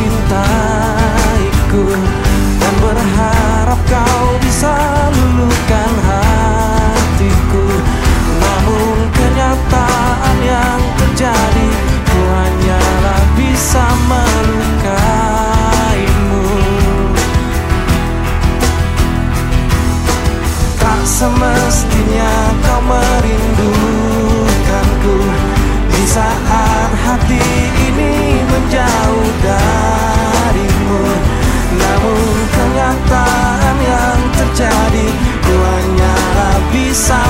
mencintaiku Dan berharap kau bisa luluhkan hatiku. Namun kenyataan yang terjadi Ku hanyalah bisa melukaimu. Tak semestinya sal.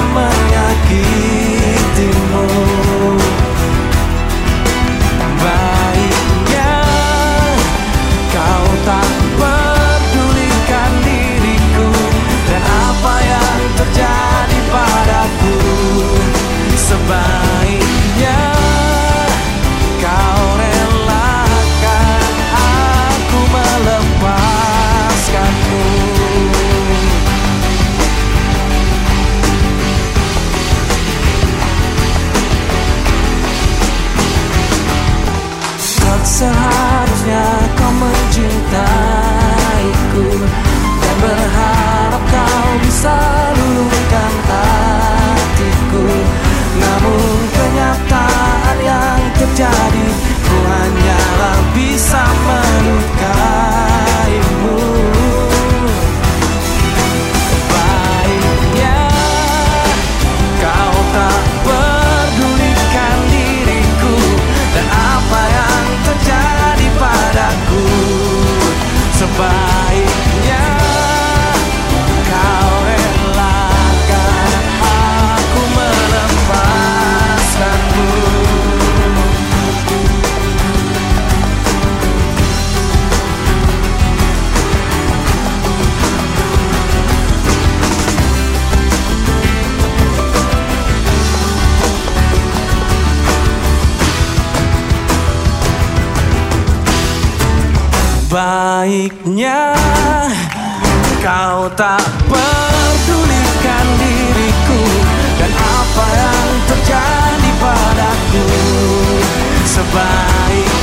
Sebaiknya kau tak pedulikan diriku dan apa yang terjadi padaku. Sebaiknya